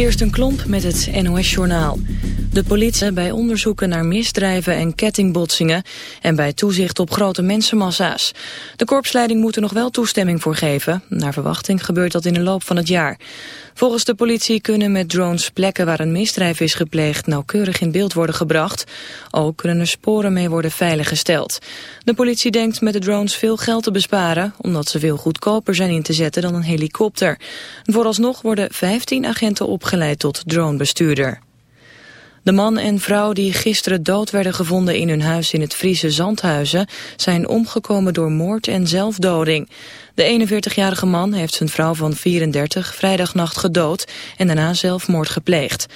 Kirsten Klomp met het NOS-journaal. De politie bij onderzoeken naar misdrijven en kettingbotsingen... en bij toezicht op grote mensenmassa's. De korpsleiding moet er nog wel toestemming voor geven. Naar verwachting gebeurt dat in de loop van het jaar. Volgens de politie kunnen met drones plekken waar een misdrijf is gepleegd... nauwkeurig in beeld worden gebracht. Ook kunnen er sporen mee worden veiliggesteld. De politie denkt met de drones veel geld te besparen... omdat ze veel goedkoper zijn in te zetten dan een helikopter. Vooralsnog worden 15 agenten opgeleid tot dronebestuurder. De man en vrouw die gisteren dood werden gevonden in hun huis in het Friese Zandhuizen zijn omgekomen door moord en zelfdoding. De 41-jarige man heeft zijn vrouw van 34 vrijdagnacht gedood en daarna zelfmoord gepleegd.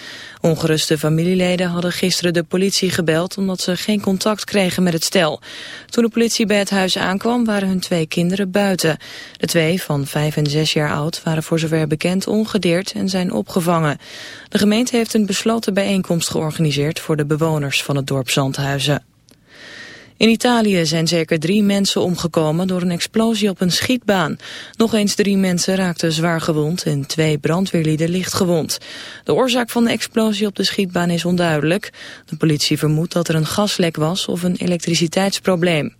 Ongeruste familieleden hadden gisteren de politie gebeld omdat ze geen contact kregen met het stel. Toen de politie bij het huis aankwam waren hun twee kinderen buiten. De twee van 5 en 6 jaar oud waren voor zover bekend ongedeerd en zijn opgevangen. De gemeente heeft een besloten bijeenkomst georganiseerd voor de bewoners van het dorp Zandhuizen. In Italië zijn zeker drie mensen omgekomen door een explosie op een schietbaan. Nog eens drie mensen raakten zwaar gewond en twee brandweerlieden licht gewond. De oorzaak van de explosie op de schietbaan is onduidelijk. De politie vermoedt dat er een gaslek was of een elektriciteitsprobleem.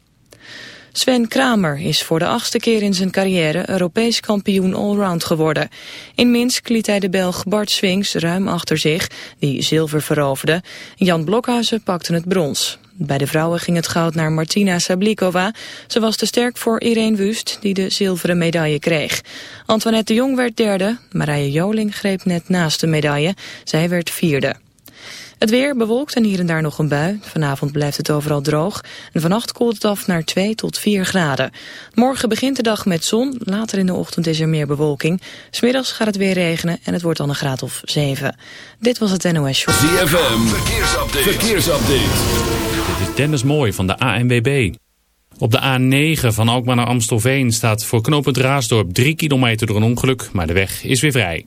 Sven Kramer is voor de achtste keer in zijn carrière Europees kampioen allround geworden. In Minsk liet hij de Belg Bart Swings ruim achter zich, die zilver veroverde. Jan Blokhuizen pakte het brons. Bij de vrouwen ging het goud naar Martina Sablikova. Ze was te sterk voor Irene Wust, die de zilveren medaille kreeg. Antoinette de Jong werd derde. Marije Joling greep net naast de medaille. Zij werd vierde. Het weer bewolkt en hier en daar nog een bui. Vanavond blijft het overal droog. En vannacht koelt het af naar 2 tot 4 graden. Morgen begint de dag met zon. Later in de ochtend is er meer bewolking. Smiddags gaat het weer regenen en het wordt dan een graad of 7. Dit was het NOS Show. ZFM, verkeersupdate. verkeersupdate. Dit is Dennis Mooi van de ANWB. Op de A9 van Alkmaar naar Amstelveen staat voor knooppunt Raasdorp 3 kilometer door een ongeluk, maar de weg is weer vrij.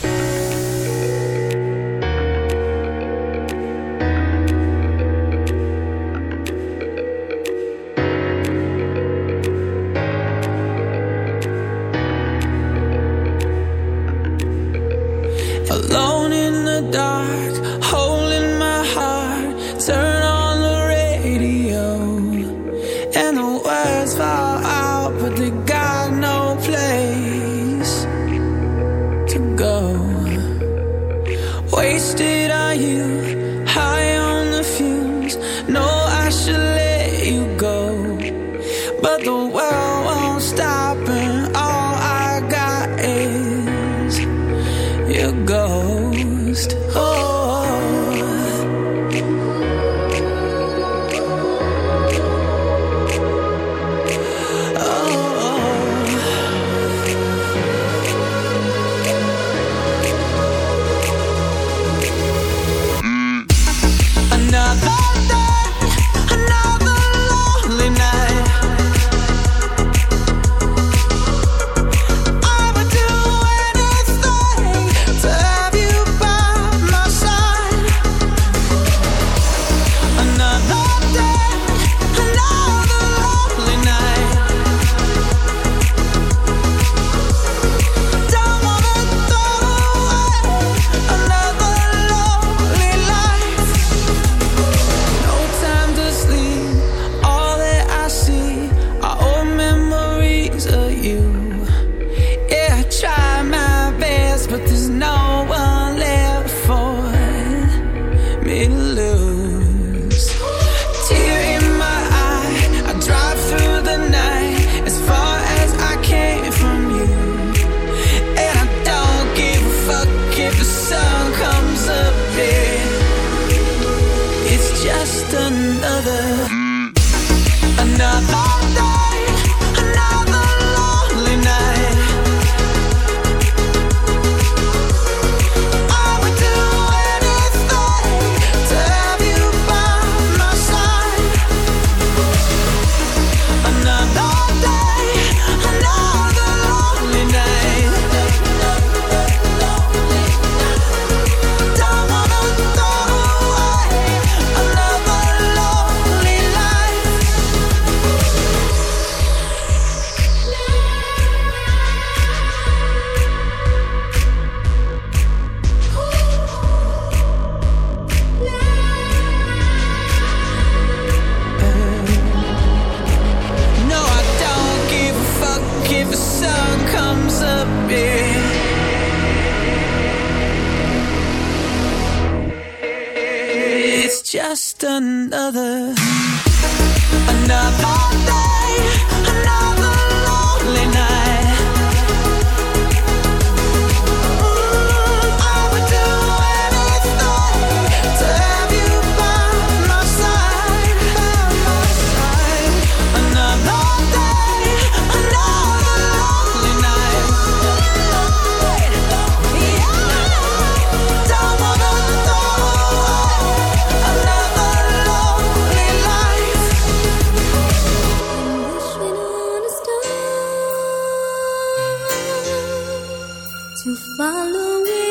To follow where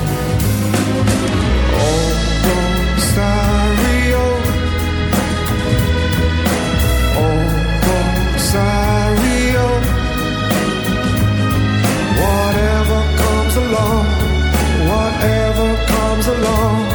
alone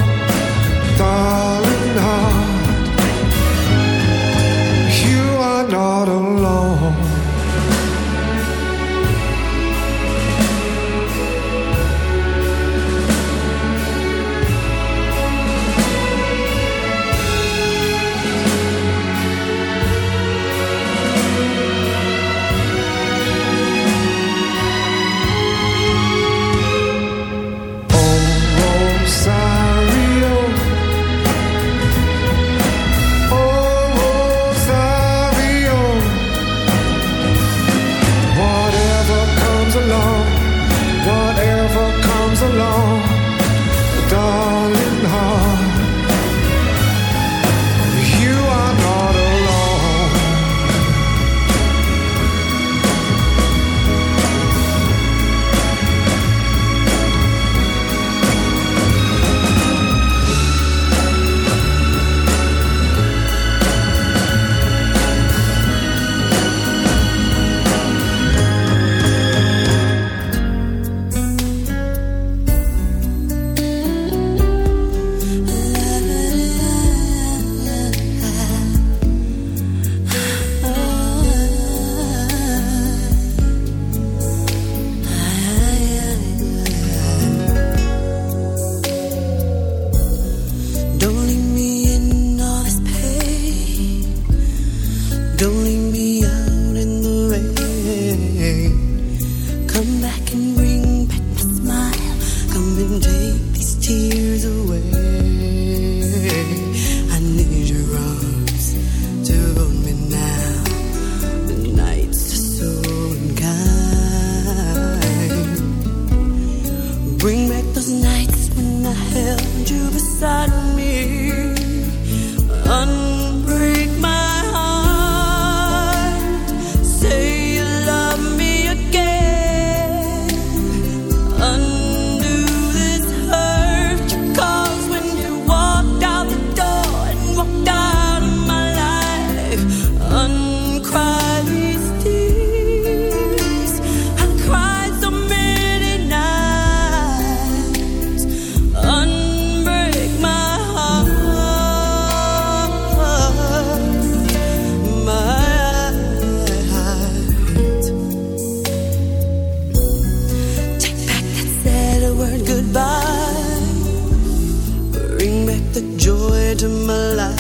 into my life.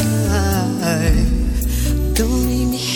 Don't leave me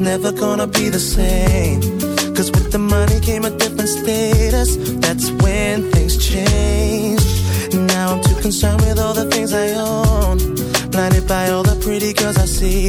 never gonna be the same. Cause with the money came a different status. That's when things changed. Now I'm too concerned with all the things I own. Blinded by all the pretty girls I see.